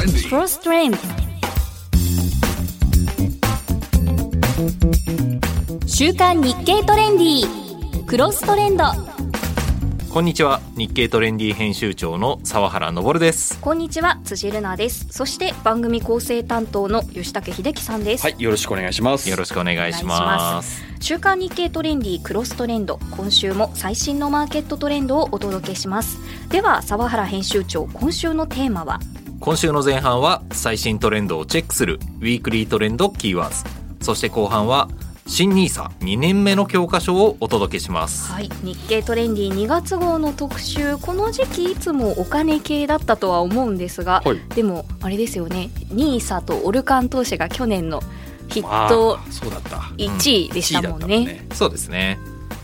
Cross Trend 週刊日経トレンディクロストレンド。こんにちは。日経トレンディ編集長の澤原昇です。こんにちは。辻るなです。そして番組構成担当の吉武秀樹さんです、はい、よろしくお願いします。よろしくお願いします。週刊日経トレンディクロストレンド。今週も最新のマーケットトレンドをお届けします。では澤原編集長今週のテーマは？今週の前半は最新トレンドをチェックするウィークリートレンドキーワーズ。そして後半は新ニーサ2年目の教科書をお届けします。はい、日経トレンディ2月号の特集。この時期いつもお金系だったとは思うんですが、はい。でもあれですよね。ニーサとオルカン投資が去年のヒッあトーそうだった。1位でしたもんね。1位だったそうですね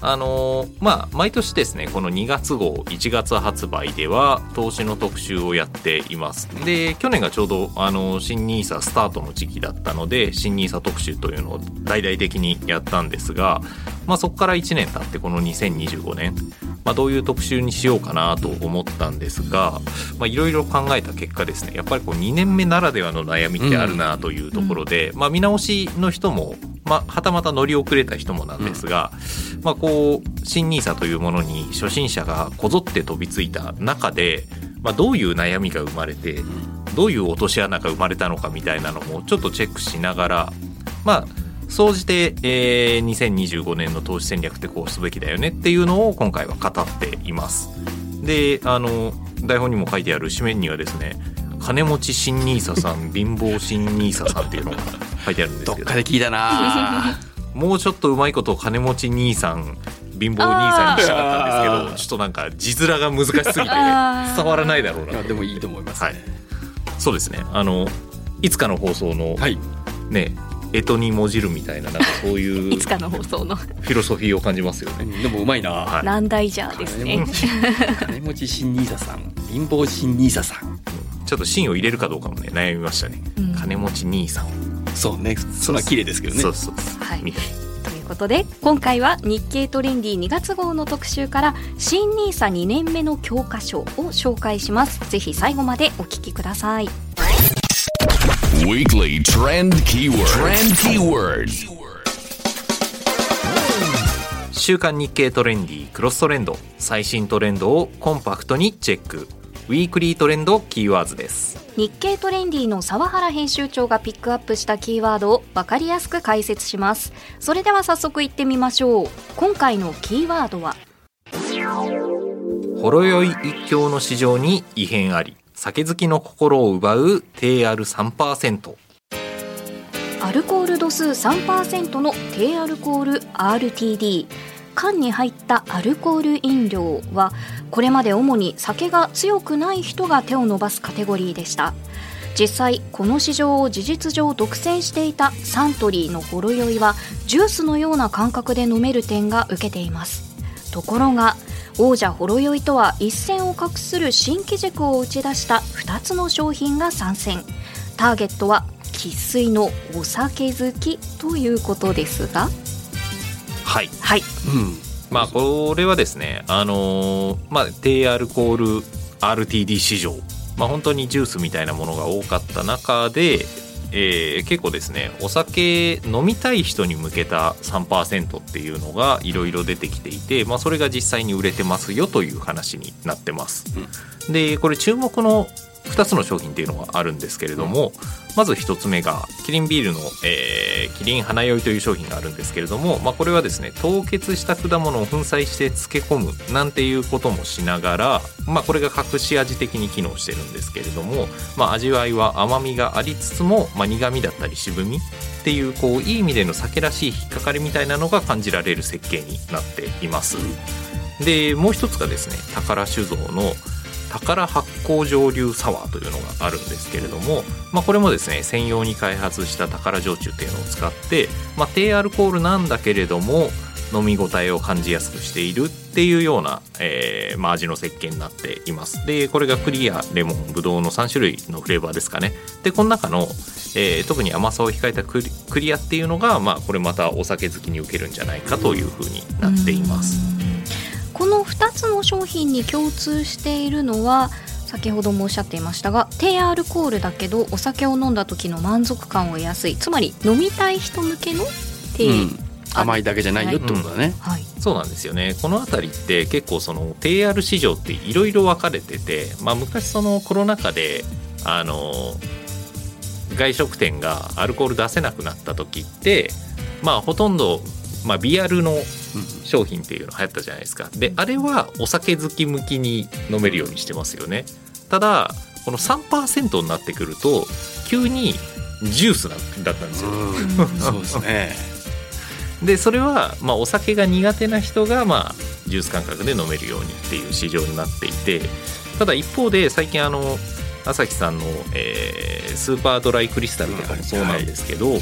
あのーまあ毎年ですねこの2月号1月発売では投資の特集をやっています。で去年がちょうどあのー新ニーサスタートの時期だったので新ニーサ特集というのを大々的にやったんですが、まあ、そこから1年経ってこの2025年、まあ、どういう特集にしようかなと思ったんですがまあいろいろ考えた結果ですねやっぱりこう2年目ならではの悩みってあるなというところで、まあ、見直しの人もまあ、はたまた乗り遅れた人もなんですが、まあ、こう新ニーサというものに初心者がこぞって飛びついた中で、まあ、どういう悩みが生まれてどういう落とし穴が生まれたのかみたいなのもちょっとチェックしながらまあ総じて、えー2025年の投資戦略ってこうすべきだよねっていうのを今回は語っています。であの台本にも書いてある紙面にはですね金持ち新ニーサさん貧乏新ニーサさんっていうのが書いてあるんですけど どっかで聞いたな。もうちょっとうまいことを金持ち兄さん貧乏兄さんにしたかったんですけどちょっとなんか字面が難しすぎて伝わらないだろういなやでもいいと思いますはいね。そうですねあのいつかの放送のはい。ね干支にもじるみたいななんかそういう いつかの放送のフィロソフィーを感じますよね。うんでもうまいな。はい難題じゃですね金持。ち 金持ち新ニーサさん、貧乏新ニーサさん。ちょっと芯を入れるかどうかもね悩みましたね。うん金持ち兄さん、そうね、それは綺麗ですけどね。そう。そうはいみたい。ということで今回は日経トレンディ2月号の特集から新ニーサ2年目の教科書を紹介します。ぜひ最後までお聞きください。Weekly Trend Keyword. Trend Keyword. 週刊日経トレンディクロストレンド。最新トレンドをコンパクトにチェックウィークリートレンドキーワーズです。日経トレンディの澤原編集長がピックアップしたキーワードを分かりやすく解説します。それでは早速いってみましょう。今回のキーワードは？ほろ酔い一強の市場に異変あり酒好きの心を奪う低アル3%アルコール度数3%の低アルコール RTD 缶に入ったアルコール飲料はこれまで主に酒が強くない人が手を伸ばすカテゴリーでした。実際この市場を事実上独占していたサントリーのほろ酔いはジュースのような感覚で飲める点が受けています。ところが王者ほろ酔いとは一線を画する新機軸を打ち出した2つの商品が参戦。ターゲットは生粋のお酒好きということですが。はいはいうん。まあこれはですねあのーまあ低アルコール RTD 市場まあ本当にジュースみたいなものが多かった中で、えー結構ですねお酒飲みたい人に向けた3%っていうのがいろいろ出てきていて、まあ、それが実際に売れてますよという話になってます。でこれ注目の2つの商品っていうのがあるんですけれども、まず1つ目がキリンビールの、えーキリン花酔いという商品があるんですけれども、まあ、これはですね凍結した果物を粉砕して漬け込むなんていうこともしながら、まあ、これが隠し味的に機能してるんですけれども、まあ、味わいは甘みがありつつも、まあ、苦みだったり渋みっていうこういい意味での酒らしい引っかかりみたいなのが感じられる設計になっています。でもう一つがですね宝酒造の宝発酵蒸留サワーというのがあるんですけれども、まあ、これもですね専用に開発した宝焼酎っていうのを使って、まあ、低アルコールなんだけれども飲み応えを感じやすくしているっていうような、えーまあ、味の設計になっています。でこれがクリアレモンブドウの3種類のフレーバーですかね。でこの中の、えー特に甘さを控えたクリアっていうのが、まあ、これまたお酒好きに受けるんじゃないかというふうになっています。2つの商品に共通しているのは先ほどもおっしゃっていましたが低アルコールだけどお酒を飲んだ時の満足感を得やすい。つまり飲みたい人向けの低、うん。甘いだけじゃないよってことだね。はい。そうなんですよね。この辺りって結構その低アル市場っていろいろ分かれてて、まあ、昔そのコロナ禍であの外食店がアルコール出せなくなった時ってまあほとんど、まあ、ビアルの商品っていうの流行ったじゃないですか。であれはお酒好き向きに飲めるようにしてますよね。ただこの3%になってくると急にジュースだだったんですよ。うんそうですね。でそれは、まあ、お酒が苦手な人が、まあ、ジュース感覚で飲めるようにっていう市場になっていてただ一方で最近あの朝日さんの、えースーパードライクリスタルとかもそうなんですけど、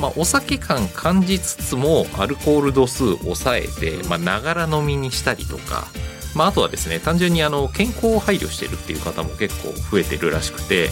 まあ、お酒感感じつつもアルコール度数を抑えてまながら飲みにしたりとか、まあ、あとはですね単純にあの健康を配慮してるっていう方も結構増えてるらしくて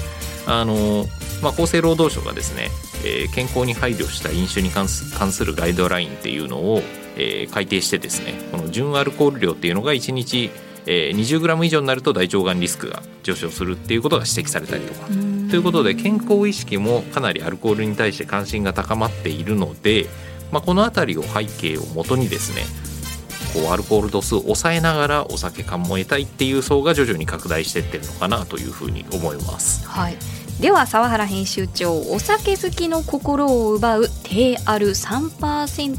あの、まあ、厚生労働省がですね、えー健康に配慮した飲酒に関するガイドラインっていうのを、えー改定してですねこの純アルコール量っていうのが1日、えー 20g 以上になると大腸がんリスクが上昇するっていうことが指摘されたりとか。ということで健康意識もかなりアルコールに対して関心が高まっているので、まあ、この辺りを背景をもとにですねこうアルコール度数を抑えながらお酒感も得たいっていう層が徐々に拡大していってるのかなというふうに思います。はい、では沢原編集長お酒好きの心を奪う低アル3%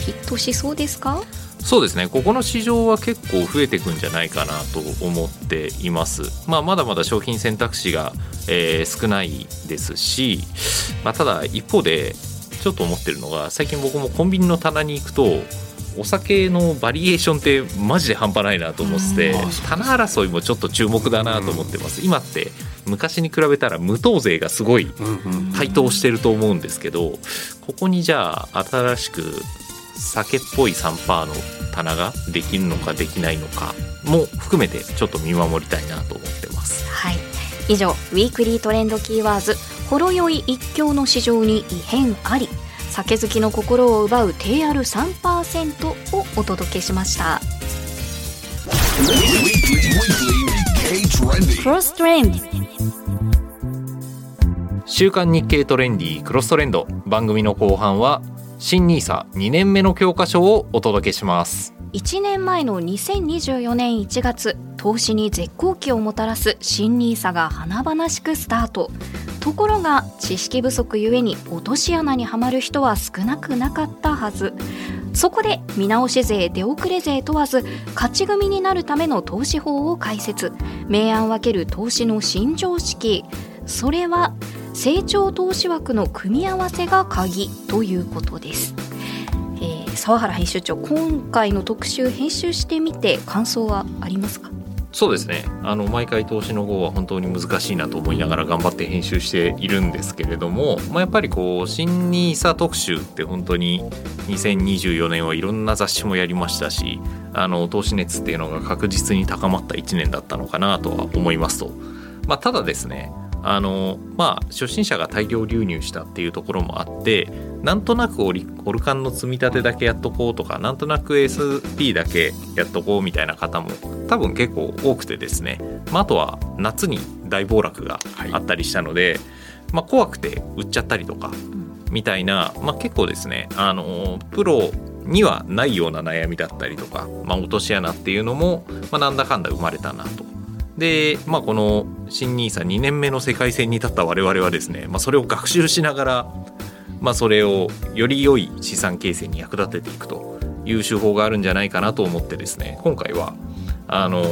ヒットしそうですか？そうですね。ここの市場は結構増えていくんじゃないかなと思っています、まあ、まだまだ商品選択肢が、えー少ないですし、まあ、ただ一方でちょっと思ってるのが最近僕もコンビニの棚に行くとお酒のバリエーションってマジで半端ないなと思ってて棚争いもちょっと注目だなと思ってます。今って昔に比べたら無糖税がすごい台頭してると思うんですけどここにじゃあ新しく酒っぽい3%の棚ができるのかできないのかも含めてちょっと見守りたいなと思ってます。はい。以上ウィークリートレンドキーワードほろ酔い一強の市場に異変あり。酒好きの心を奪う低アル3%をお届けしました。Weekly, weekly K trending. クロストレンド週刊日経トレンディクロストレンド番組の後半は新 NISA2 年目の教科書をお届けします。1年前の2024年1月投資に絶好機をもたらす新 NISA が華々しくスタート。ところが知識不足ゆえに落とし穴にはまる人は少なくなかったはず。そこで見直し税出遅れ税問わず勝ち組になるための投資法を解説明暗分ける投資の新常識。それは成長投資枠の組み合わせが鍵ということです。えー沢原編集長今回の特集編集してみて感想はありますか？そうですね。あの毎回投資の方は本当に難しいなと思いながら頑張って編集しているんですけれども、まあ、やっぱりこう新 NISA 特集って本当に2024年はいろんな雑誌もやりましたしあの投資熱っていうのが確実に高まった1年だったのかなとは思いますと、まあ、ただですねあのまあ初心者が大量流入したっていうところもあってなんとなくオリオルカンの積み立てだけやっとこうとかなんとなく SP だけやっとこうみたいな方も多分結構多くてですね、まあ、あとは夏に大暴落があったりしたので、まあ、怖くて売っちゃったりとかみたいな、まあ、結構ですね。あのプロにはないような悩みだったりとか、まあ、落とし穴っていうのも、まあ、なんだかんだ生まれたなと。で、まあ、この新 NISA2 年目の世界線に立った我々はですね、まあ、それを学習しながら、まあ、それをより良い資産形成に役立てていくという手法があるんじゃないかなと思ってですね今回はあの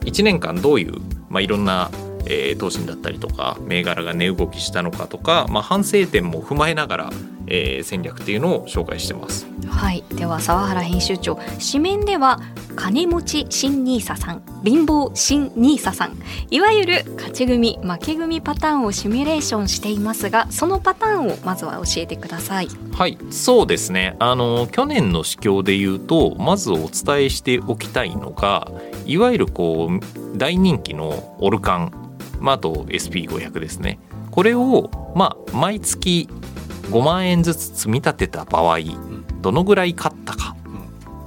1年間どういう、まあ、いろんな、えー投信だったりとか銘柄が値動きしたのかとか、まあ、反省点も踏まえながら、えー戦略っていうのを紹介してます。はい。では沢原編集長。紙面では金持ち新ニーサさん。貧乏新ニーサさん。いわゆる勝ち組負け組パターンをシミュレーションしていますがそのパターンをまずは教えてください。はい。そうですね。あの去年の市況で言うとまずお伝えしておきたいのがいわゆるこう大人気のオルカン、まあ、あと SP500 ですね。これを、まあ、毎月5万円ずつ積み立てた場合どのぐらい買ったかっ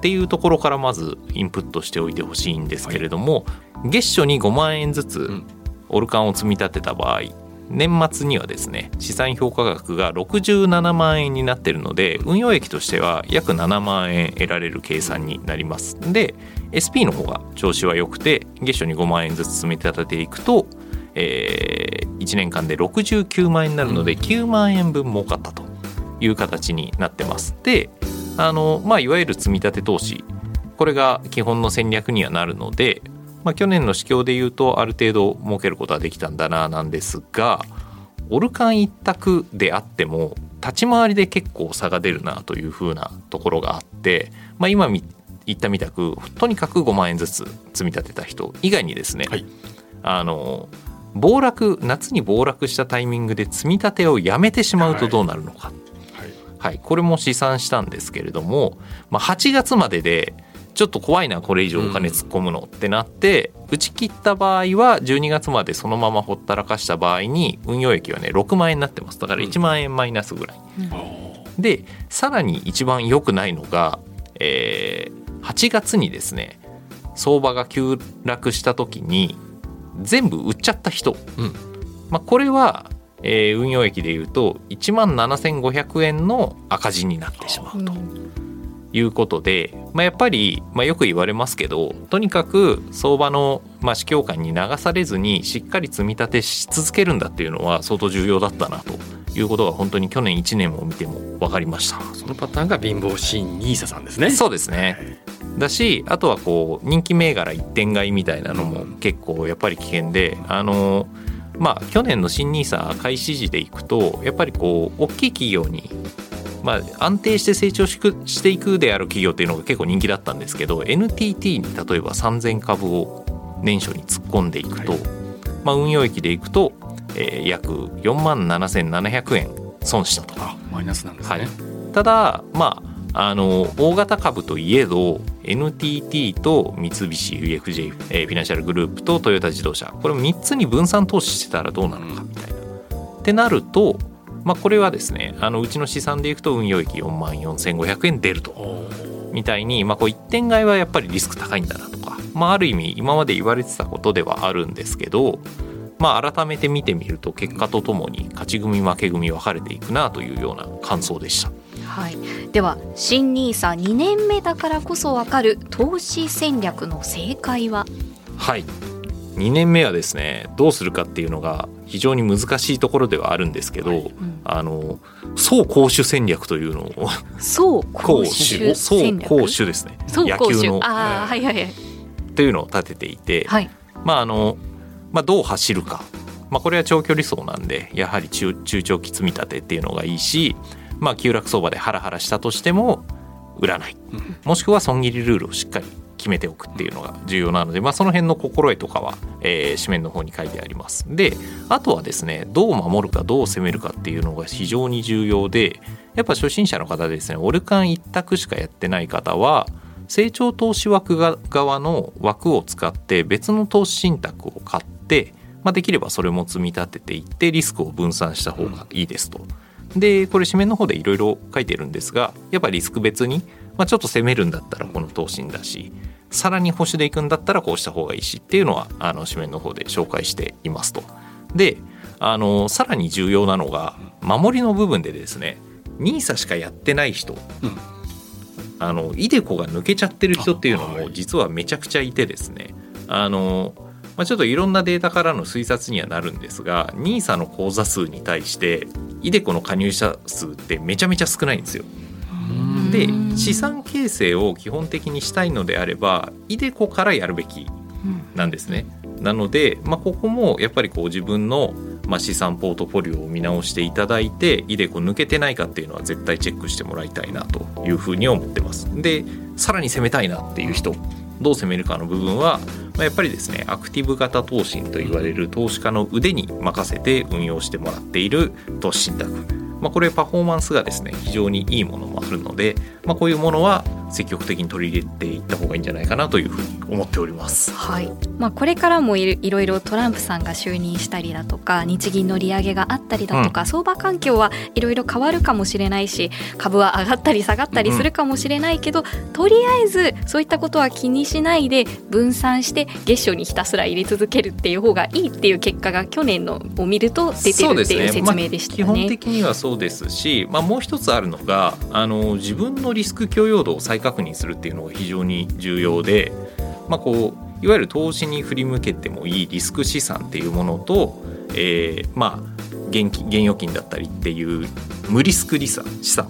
っていうところからまずインプットしておいてほしいんですけれども、月初に5万円ずつん。オルカンを積み立てた場合年末にはですね資産評価額が67万円になってるので運用益としては約7万円得られる計算になります。で SP の方が調子は良くて月初に5万円ずつ積み立てていくと、え1年間で69万円になるので9万円分儲かったという形になってます。であの、まあ、いわゆる積み立て投資。これが基本の戦略にはなるので、まあ、去年の市況でいうとある程度儲けることはできたんだななんですがオルカン一択であっても立ち回りで結構差が出るなというふうなところがあって、まあ、今み言ったみたくとにかく5万円ずつ積み立てた人以外にですね、はい。あの暴落夏に暴落したタイミングで積み立てをやめてしまうとどうなるのか、はい。はい、これも試算したんですけれども、まあ、8月まででちょっと怖いなこれ以上お金突っ込むのってなって、打ち切った場合は12月までそのままほったらかした場合に運用益はね6万円になってます。だから1万円マイナスぐらい、でさらに一番良くないのが、えー8月にですね相場が急落した時に全部売っちゃった人、うん。まあ、これは、えー運用益でいうと1万7500円の赤字になってしまうということで、まあ、やっぱり、まあ、よく言われますけどとにかく相場の、まあ、市況感に流されずにしっかり積み立てし続けるんだっていうのは相当重要だったなということが本当に去年1年を見ても分かりました。そのパターンが貧乏新ニーサさんですね。そうですねだしあとはこう人気銘柄一点買いみたいなのも結構やっぱり危険であのまあ去年の新 NISA 開始時でいくとやっぱりこう大きい企業にまあ、安定して成長しくしていくである企業っていうのが結構人気だったんですけど NTT に例えば3000株を年初に突っ込んでいくと、はいまあ、運用益でいくと、えー約4万7700円損したと。あマイナスなんですね。はい、ただまああの大型株といえど NTT と三菱 UFJ、えーフィナンシャルグループとトヨタ自動車これ3つに分散投資してたらどうなのかみたいな。ってなると、まあ、これはですねあのうちの試算でいくと運用益4万4500円出るとみたいに、まあ、こう一点買いはやっぱりリスク高いんだなとか、まあ、ある意味今まで言われてたことではあるんですけど、まあ、改めて見てみると結果とともに勝ち組負け組分かれていくなというような感想でした。はい、では新ニーサ2年目だからこそわかる投資戦略の正解は？はい。2年目はですねどうするかっていうのが非常に難しいところではあるんですけど、ん。あの走攻守戦略というのをそう攻攻守守走戦略？攻守ですね。野球のああはいはいはい。というのを立てていて、はい。まああのまあ、どう走るか、まあ、これは長距離走なんでやはり中中長期積み立てっていうのがいいし、まあ、急落相場でハラハラしたとしても売らない、うん。もしくは損切りルールをしっかり決めておくっていうのが重要なので、まあ、その辺の心得とかは、えー紙面の方に書いてあります。であとはですねどう守るかどう攻めるかっていうのが非常に重要でやっぱ初心者の方でですねオルカン一択しかやってない方は成長投資枠が側の枠を使って別の投資信託を買って、まあ、できればそれも積み立てていってリスクを分散した方がいいですと。でこれ紙面の方でいろいろ書いてるんですがやっぱりリスク別に、まあ、ちょっと攻めるんだったらこの投信だしさらに保守でいくんだったらこうした方がいいしっていうのはあの紙面の方で紹介していますと。であのさらに重要なのが守りの部分でですね NISA しかやってない人、うんあのイデコが抜けちゃってる人っていうのも実はめちゃくちゃいてですねあの、まあ、ちょっといろんなデータからの推察にはなるんですが NISA の口座数に対してイデコの加入者数ってめちゃめちゃ少ないんですよ。で資産形成を基本的にしたいのであればイデコからやるべきなんですね。なので、まあ、ここもやっぱりこう自分の、まあ、資産ポートフォリオを見直していただいてイデコ抜けてないかっていうのは絶対チェックしてもらいたいなというふうに思ってます。でさらに攻めたいなっていう人どう攻めるかの部分は、まあ、やっぱりですねアクティブ型投信と言われる投資家の腕に任せて運用してもらっている投資信託、まあ、これパフォーマンスがですね非常にいいものもあるので、まあ、こういうものは積極的に取り入れていった方がいいんじゃないかなというふうに思っております。はいまあ、これからもいろいろいろトランプさんが就任したりだとか日銀の利上げがあったりだとか、相場環境はいろいろ変わるかもしれないし株は上がったり下がったりするかもしれないけど、とりあえずそういったことは気にしないで分散して月初にひたすら入れ続けるっていう方がいいっていう結果が去年のを見ると出てるっていう説明でしたよね。まあ、基本的にはそうですし、まあ、もう一つあるのがあの自分のリスク許容度を再確認するっていうのが非常に重要で、まあ、こういわゆる投資に振り向けてもいいリスク資産っていうものと、えー、まあ現金現預金だったりっていう無リスクリサ資産。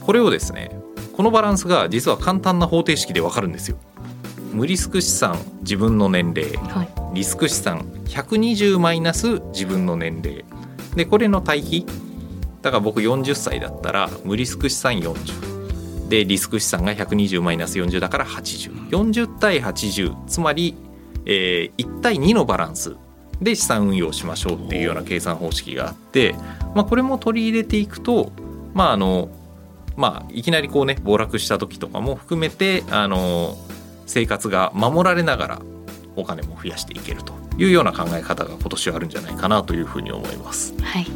これをですねこのバランスが実は簡単な方程式でわかるんですよ。無リスク資産自分の年齢。はい。リスク資産120マイナス自分の年齢。でこれの対比。だから僕40歳だったら無リスク資産40でリスク資産が120マイナス40だから8040対80つまり、えー1対2のバランスで資産運用しましょうっていうような計算方式があって、まあ、これも取り入れていくとまああのまあいきなりこうね暴落した時とかも含めてあの生活が守られながらお金も増やしていけるというような考え方が今年はあるんじゃないかなというふうに思います。はい。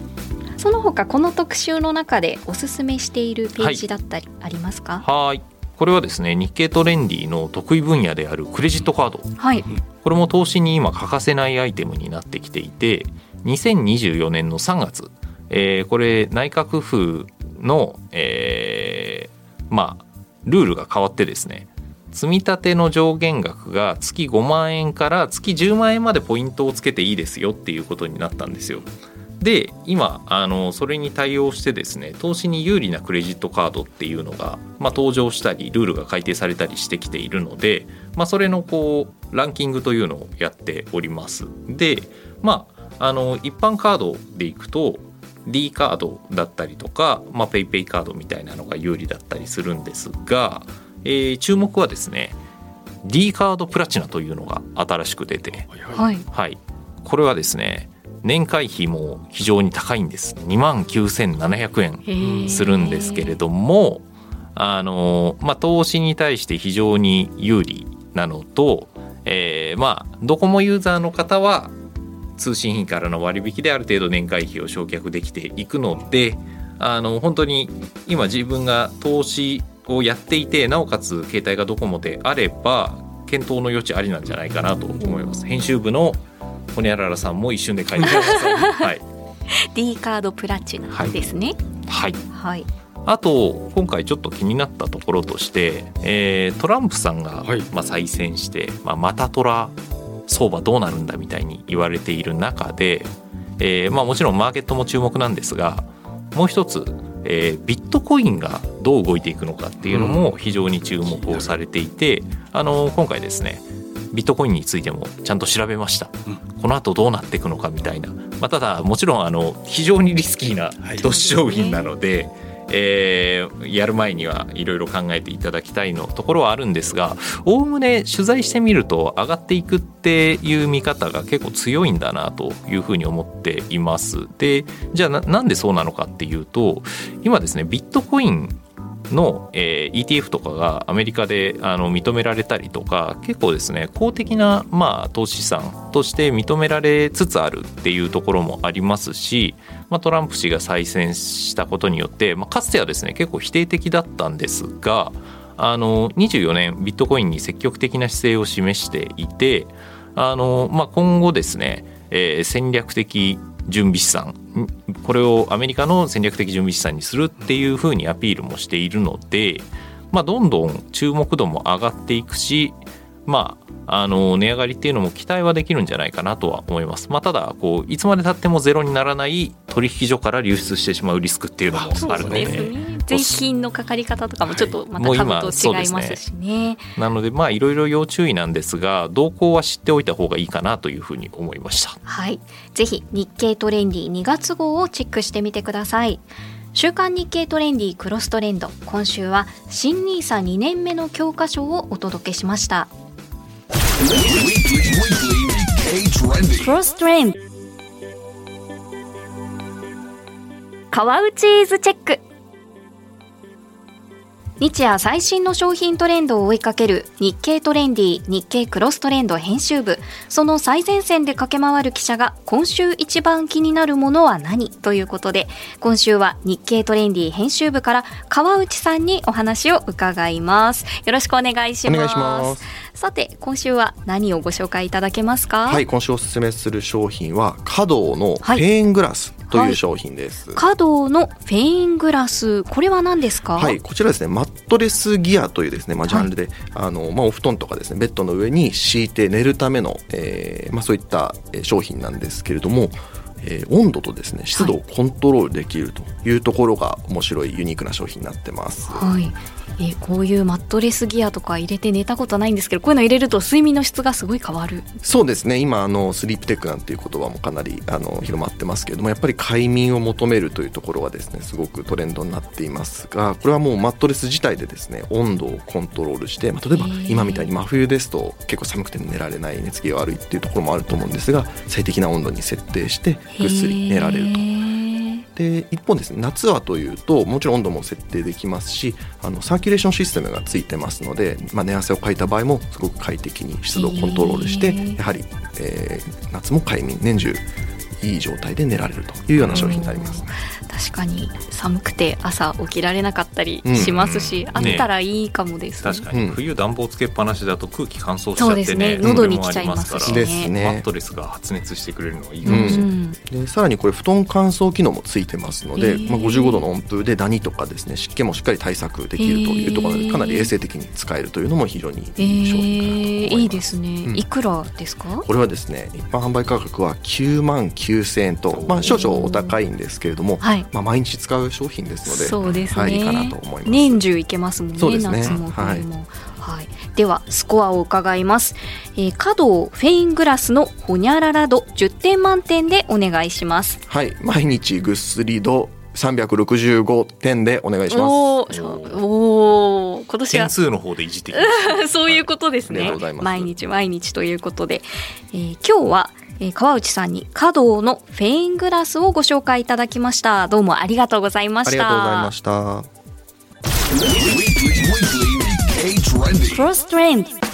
その他この特集の中でおすすめしているページだったりありますか？はいこれはですね日経トレンディの得意分野であるクレジットカードはい、これも投資に今欠かせないアイテムになってきていて2024年の3月、えーこれ内閣府の、えーまあルールが変わってですね積み立ての上限額が月5万円から月10万円までポイントをつけていいですよっていうことになったんですよ。で今あのそれに対応してですね投資に有利なクレジットカードっていうのが、まあ、登場したりルールが改定されたりしてきているので、まあ、それのこうランキングというのをやっております。でまああの一般カードでいくと D カードだったりとか、まあ、PayPay カードみたいなのが有利だったりするんですが、えー注目はですね D カードプラチナというのが新しく出て、はい、はい、これはですね年会費も非常に高いんです。2万9700円するんですけれどもあの、まあ、投資に対して非常に有利なのと、えーまあドコモユーザーの方は通信費からの割引である程度年会費を償却できていくのであの本当に今自分が投資をやっていてなおかつ携帯がドコモであれば検討の余地ありなんじゃないかなと思います。編集部のホニャララさんも一瞬で書いてくださいはい、D カードプラチナですね。はい。はい、あと今回ちょっと気になったところとして、えートランプさんが、はい。まあ、再選して、まあ、またトラ相場どうなるんだみたいに言われている中で、えーまあ、もちろんマーケットも注目なんですがもう一つ、えービットコインがどう動いていくのかっていうのも非常に注目をされていて、あの今回ですねビットコインについてもちゃんと調べました、うん。この後どうなっていくのかみたいな、まあ、ただもちろんあの非常にリスキーなはい。投資商品なので、えーやる前にはいろいろ考えていただきたいのところはあるんですがおおむね取材してみると上がっていくっていう見方が結構強いんだなというふうに思っています。でじゃあななんでそうなのかっていうと今ですねビットコインの、えー ETF とかがアメリカであの認められたりとか結構ですね公的な、まあ、投資資産として認められつつあるっていうところもありますし、まあ、トランプ氏が再選したことによって、まあ、かつてはですね結構否定的だったんですがあの24年ビットコインに積極的な姿勢を示していてあの、まあ、今後ですね、えー戦略的準備資産これをアメリカの戦略的準備資産にするっていうふうにアピールもしているので、まあ、どんどん注目度も上がっていくし、まあ、あの値上がりっていうのも期待はできるんじゃないかなとは思います。まあ、ただこういつまでたってもゼロにならない取引所から流出してしまうリスクっていうのもあるので。税金のかかり方とかもちょっとまた株と違いますしね。なのでまあいろいろ要注意なんですが動向は知っておいた方がいいかなというふうに思いました。はい。ぜひ日経トレンディ2月号をチェックしてみてください。週刊日経トレンディクロストレンド。今週は新ニーサ2年目の教科書をお届けしました.クロストレンド。川内イズチェック日夜最新の商品トレンドを追いかける日経トレンディ日経クロストレンド編集部。その最前線で駆け回る記者が今週一番気になるものは何？ということで今週は日経トレンディ編集部から川内さんにお話を伺います。よろしくお願いします。お願いします。さて今週は何をご紹介いただけますか？はい、今週おすすめする商品は華道のフェーングラスという商品です。はい、華道のフェーングラス。これは何ですか？はい、こちらですねマットレスギアというですね、まあ、ジャンルで、はい、あのまあ、お布団とかですねベッドの上に敷いて寝るための、えーまあ、そういった商品なんですけれどもえー、温度とですね湿度をコントロールできるというところが面白いユニークな商品になってます。はい、えー、こういうマットレスギアとか入れて寝たことないんですけどこういうの入れると睡眠の質がすごい変わる。そうですね。今あのスリープテックなんていう言葉もかなりあの広まってますけれどもやっぱり快眠を求めるというところはですねすごくトレンドになっていますがこれはもうマットレス自体でですね温度をコントロールして、まあ、例えば今みたいに真冬ですと結構寒くて寝られない寝つきが悪いっていうところもあると思うんですが最適な温度に設定してぐっすり寝られると。で一方ですね夏はというともちろん温度も設定できますしあのサーキュレーションシステムがついてますので、まあ、寝汗をかいた場合もすごく快適に湿度をコントロールしてやはり、えー、夏も快眠年中いい状態で寝られるというような商品になります、ね、確かに寒くて朝起きられなかったりしますし、うん、あったらいいかもです、ね、確かに。冬暖房つけっぱなしだと空気乾燥しちゃってね、ね喉に来ちゃいますし、ね、ですね。マットレスが発熱してくれるのはいいかもしれない、うん、でさらにこれ布団乾燥機能もついてますので、まあ、55度の温風でダニとかですね湿気もしっかり対策できるというところでかなり衛生的に使えるというのも非常にいい商品かなと思います、いいですね、うん、いくらですか？これはですね一般販売価格は9万9000円と、まあ、少々お高いんですけれども、はい、まあ、毎日使う商品ですのでそうです、ね、はい、いいかなと思います。年中いけますもんねそうですね。夏も冬も、はい、はい、ではスコアを伺います、えー、華道フェイングラスのホニャララ度10点満点でお願いします。はい。毎日ぐっすり度365点でお願いします。おお今年は。点数の方でいじってきま そういうことですね、はい、毎日毎日ということで、えー、今日はえー、川内さんに華道のフェイングラスをご紹介いただきました。どうもありがとうございました。ありがとうございました。クロストレンド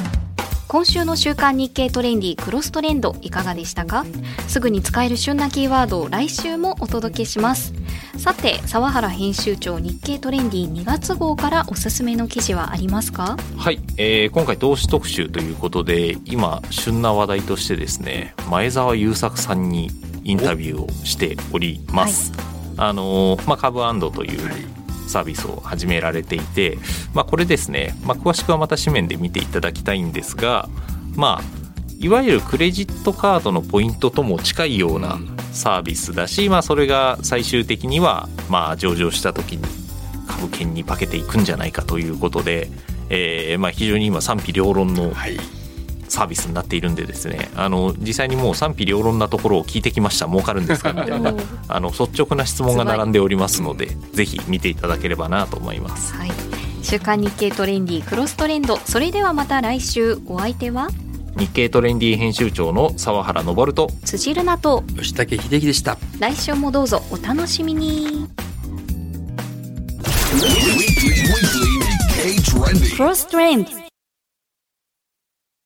今週の週刊日経トレンディクロストレンドいかがでしたか？すぐに使える旬なキーワードを来週もお届けします。さて沢原編集長日経トレンディ2月号からおすすめの記事はありますか？はい、えー、今回投資特集ということで今旬な話題としてですね前澤友作さんにインタビューをしております、はい、あのまあ、株というサービスを始められていて、まあ、これですね、まあ、詳しくはまた紙面で見ていただきたいんですがまあいわゆるクレジットカードのポイントとも近いようなサービスだし、まあ、それが最終的にはまあ上場した時に株券に化けていくんじゃないかということで、えーまあ、非常に今賛否両論のサービスになっているんでですねあの実際にもう賛否両論なところを聞いてきました。儲かるんですかみたいな。あの率直な質問が並んでおりますのでぜひ見ていただければなと思います。はい。週刊日経トレンディクロストレンド。それではまた来週。お相手は？日経トレンディ編集長の澤原昇と辻るなと。吉武秀樹でした。来週もどうぞ。お楽しみに。クロストレンド